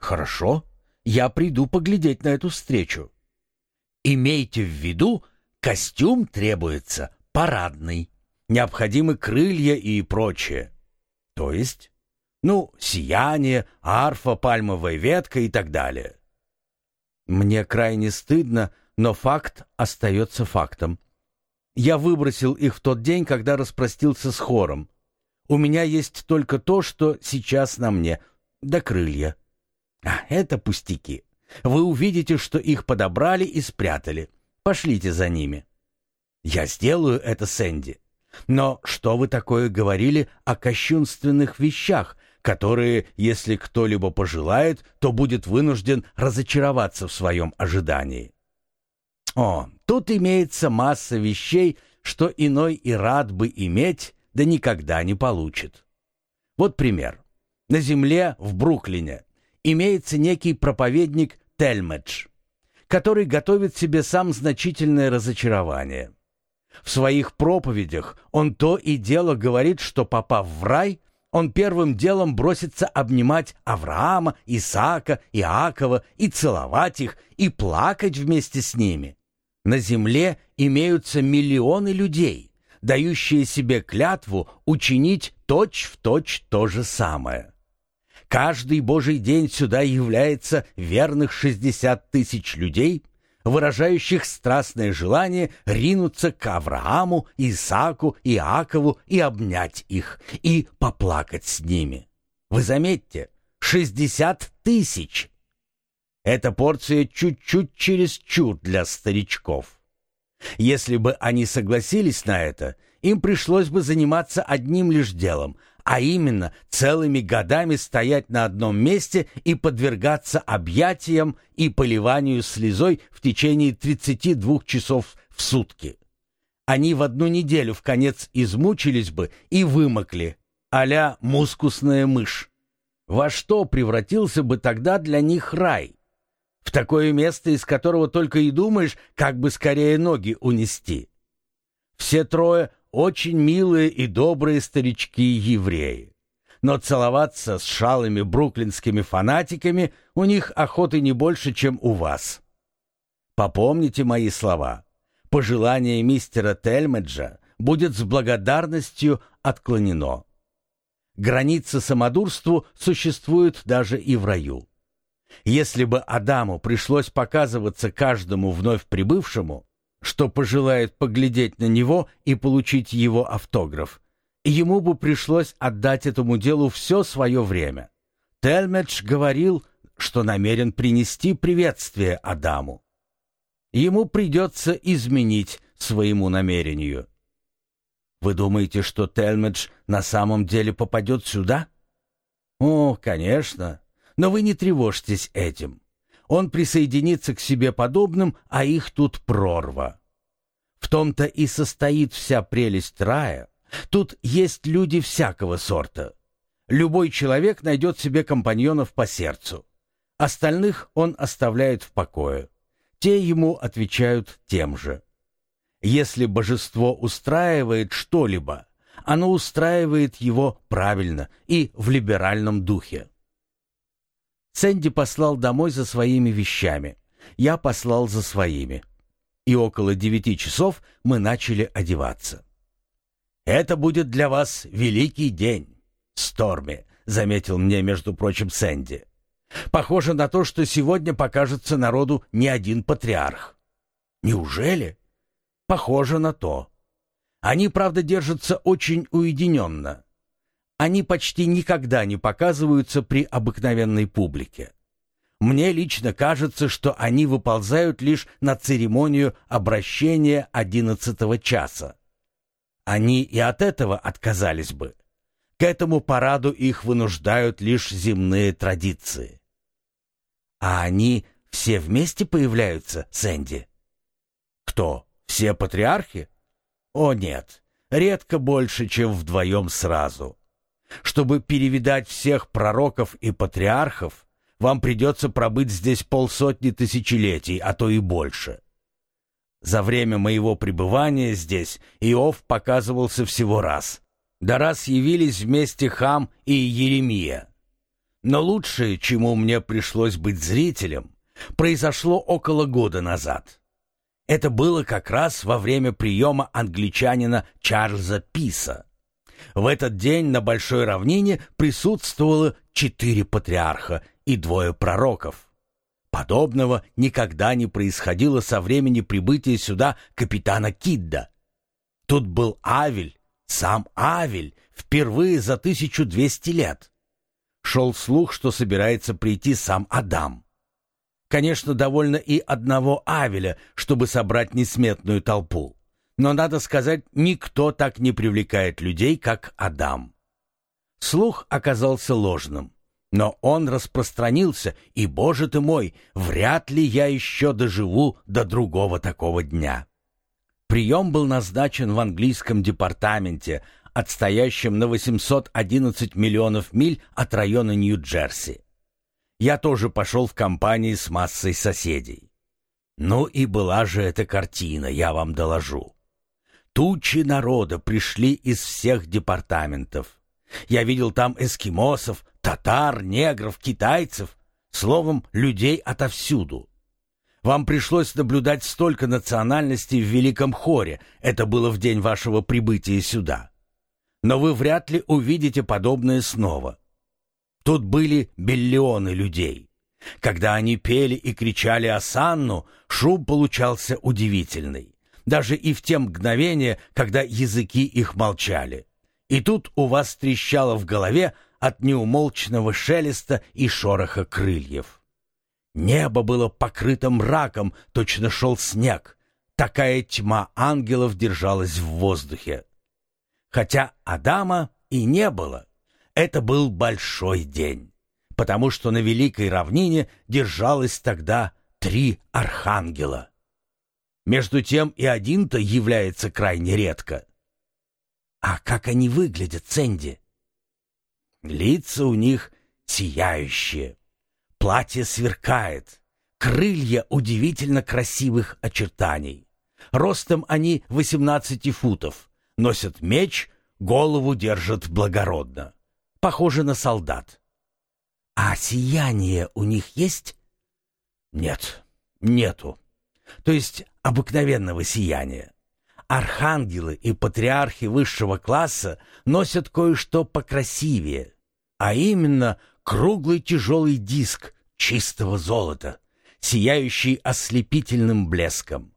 Хорошо, я приду поглядеть на эту встречу. Имейте в виду, костюм требуется парадный. Необходимы крылья и прочее. То есть, ну, сияние, арфа, пальмовая ветка и так далее. Мне крайне стыдно, но факт остается фактом. Я выбросил их в тот день, когда распростился с хором. У меня есть только то, что сейчас на мне, да крылья. А, это пустяки. Вы увидите, что их подобрали и спрятали. Пошлите за ними. Я сделаю это, Сэнди. Но что вы такое говорили о кощунственных вещах, которые, если кто-либо пожелает, то будет вынужден разочароваться в своем ожидании? О, тут имеется масса вещей, что иной и рад бы иметь, да никогда не получит. Вот пример. На земле в Бруклине имеется некий проповедник Тельмедж, который готовит себе сам значительное разочарование. В своих проповедях он то и дело говорит, что, попав в рай, он первым делом бросится обнимать Авраама, Исаака, Иакова и целовать их, и плакать вместе с ними. На земле имеются миллионы людей, дающие себе клятву учинить точь-в-точь точь то же самое. Каждый божий день сюда является верных шестьдесят тысяч людей, выражающих страстное желание ринуться к Аврааму, Исааку, Иакову и обнять их, и поплакать с ними. Вы заметьте, шестьдесят тысяч! Эта порция чуть-чуть чересчур для старичков. Если бы они согласились на это, им пришлось бы заниматься одним лишь делом — а именно целыми годами стоять на одном месте и подвергаться объятиям и поливанию слезой в течение 32 часов в сутки. Они в одну неделю в конец измучились бы и вымокли, а мускусная мышь. Во что превратился бы тогда для них рай? В такое место, из которого только и думаешь, как бы скорее ноги унести. Все трое очень милые и добрые старички-евреи. Но целоваться с шалыми бруклинскими фанатиками у них охоты не больше, чем у вас. Попомните мои слова. Пожелание мистера Тельмеджа будет с благодарностью отклонено. Граница самодурству существует даже и в раю. Если бы Адаму пришлось показываться каждому вновь прибывшему, что пожелает поглядеть на него и получить его автограф. Ему бы пришлось отдать этому делу все свое время. Тельмедж говорил, что намерен принести приветствие Адаму. Ему придется изменить своему намерению. Вы думаете, что Тельмедж на самом деле попадет сюда? О, конечно, но вы не тревожьтесь этим он присоединится к себе подобным, а их тут прорва. В том-то и состоит вся прелесть рая. Тут есть люди всякого сорта. Любой человек найдет себе компаньонов по сердцу. Остальных он оставляет в покое. Те ему отвечают тем же. Если божество устраивает что-либо, оно устраивает его правильно и в либеральном духе. Сэнди послал домой за своими вещами. Я послал за своими. И около девяти часов мы начали одеваться. «Это будет для вас великий день, Сторми», — заметил мне, между прочим, Сэнди. «Похоже на то, что сегодня покажется народу не один патриарх». «Неужели?» «Похоже на то. Они, правда, держатся очень уединенно. Они почти никогда не показываются при обыкновенной публике. Мне лично кажется, что они выползают лишь на церемонию обращения одиннадцатого часа. Они и от этого отказались бы. К этому параду их вынуждают лишь земные традиции. А они все вместе появляются, Сэнди? Кто? Все патриархи? О нет, редко больше, чем вдвоем сразу. Чтобы перевидать всех пророков и патриархов, вам придется пробыть здесь полсотни тысячелетий, а то и больше. За время моего пребывания здесь Иов показывался всего раз. Да раз явились вместе Хам и Еремия. Но лучшее, чему мне пришлось быть зрителем, произошло около года назад. Это было как раз во время приема англичанина Чарльза Писа. В этот день на Большой равнине присутствовало четыре патриарха и двое пророков. Подобного никогда не происходило со времени прибытия сюда капитана Кидда. Тут был Авель, сам Авель, впервые за 1200 лет. Шел слух, что собирается прийти сам Адам. Конечно, довольно и одного Авеля, чтобы собрать несметную толпу. Но, надо сказать, никто так не привлекает людей, как Адам. Слух оказался ложным. Но он распространился, и, боже ты мой, вряд ли я еще доживу до другого такого дня. Прием был назначен в английском департаменте, отстоящем на 811 миллионов миль от района Нью-Джерси. Я тоже пошел в компании с массой соседей. Ну и была же эта картина, я вам доложу. Тучи народа пришли из всех департаментов. Я видел там эскимосов, татар, негров, китайцев, словом, людей отовсюду. Вам пришлось наблюдать столько национальностей в Великом Хоре, это было в день вашего прибытия сюда. Но вы вряд ли увидите подобное снова. Тут были биллионы людей. Когда они пели и кричали «Асанну», шум получался удивительный. Даже и в те мгновения, когда языки их молчали. И тут у вас трещало в голове от неумолчного шелеста и шороха крыльев. Небо было покрыто мраком, точно шел снег. Такая тьма ангелов держалась в воздухе. Хотя Адама и не было, это был большой день, потому что на Великой равнине держалось тогда три архангела. Между тем и один-то является крайне редко. А как они выглядят, Сэнди? Лица у них сияющие. Платье сверкает. Крылья удивительно красивых очертаний. Ростом они 18 футов. Носят меч, голову держат благородно. Похоже на солдат. А сияние у них есть? Нет, нету. То есть обыкновенного сияния. Архангелы и патриархи высшего класса носят кое-что покрасивее, а именно круглый тяжелый диск чистого золота, сияющий ослепительным блеском.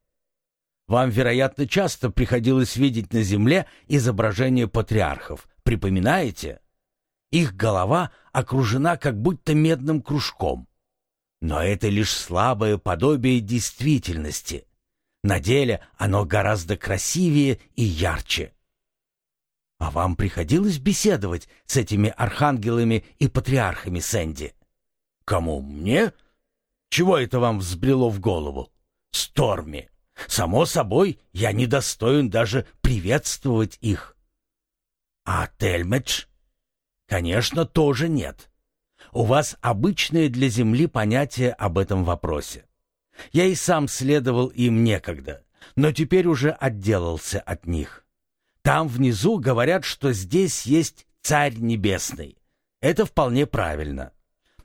Вам, вероятно, часто приходилось видеть на земле изображения патриархов. Припоминаете? Их голова окружена как будто медным кружком. Но это лишь слабое подобие действительности — на деле оно гораздо красивее и ярче. А вам приходилось беседовать с этими архангелами и патриархами Сэнди? Кому мне? Чего это вам взбрело в голову? Сторми. Само собой, я недостоин даже приветствовать их. А Тельмедж? Конечно, тоже нет. У вас обычное для Земли понятие об этом вопросе. Я и сам следовал им некогда, но теперь уже отделался от них. Там внизу говорят, что здесь есть Царь Небесный. Это вполне правильно.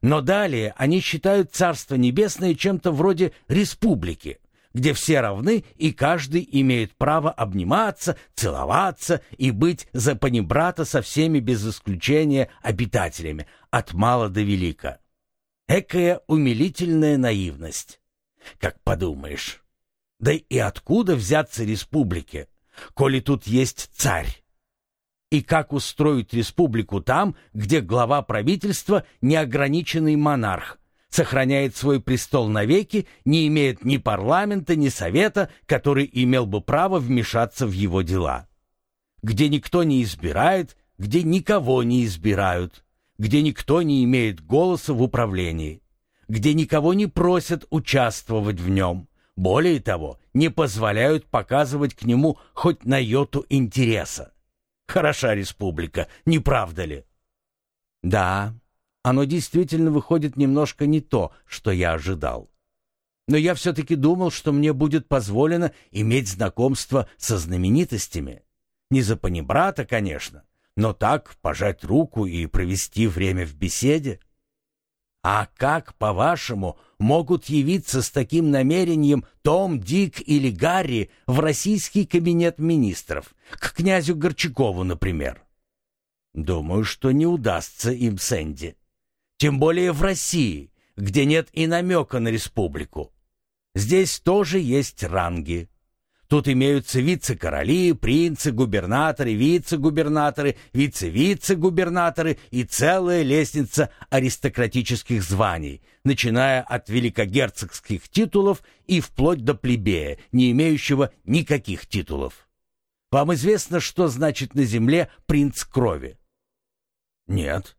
Но далее они считают Царство Небесное чем-то вроде республики, где все равны и каждый имеет право обниматься, целоваться и быть за панибрата со всеми без исключения обитателями, от мала до велика. Экая умилительная наивность как подумаешь. Да и откуда взяться республике, коли тут есть царь? И как устроить республику там, где глава правительства неограниченный монарх, сохраняет свой престол навеки, не имеет ни парламента, ни совета, который имел бы право вмешаться в его дела? Где никто не избирает, где никого не избирают, где никто не имеет голоса в управлении где никого не просят участвовать в нем. Более того, не позволяют показывать к нему хоть на йоту интереса. Хороша республика, не правда ли? Да, оно действительно выходит немножко не то, что я ожидал. Но я все-таки думал, что мне будет позволено иметь знакомство со знаменитостями. Не за панибрата, конечно, но так пожать руку и провести время в беседе. А как, по-вашему, могут явиться с таким намерением Том, Дик или Гарри в российский кабинет министров, к князю Горчакову, например? Думаю, что не удастся им Сэнди. Тем более в России, где нет и намека на республику. Здесь тоже есть ранги. Тут имеются вице-короли, принцы, губернаторы, вице-губернаторы, вице-вице-губернаторы и целая лестница аристократических званий, начиная от великогерцогских титулов и вплоть до плебея, не имеющего никаких титулов. Вам известно, что значит на земле принц крови? Нет.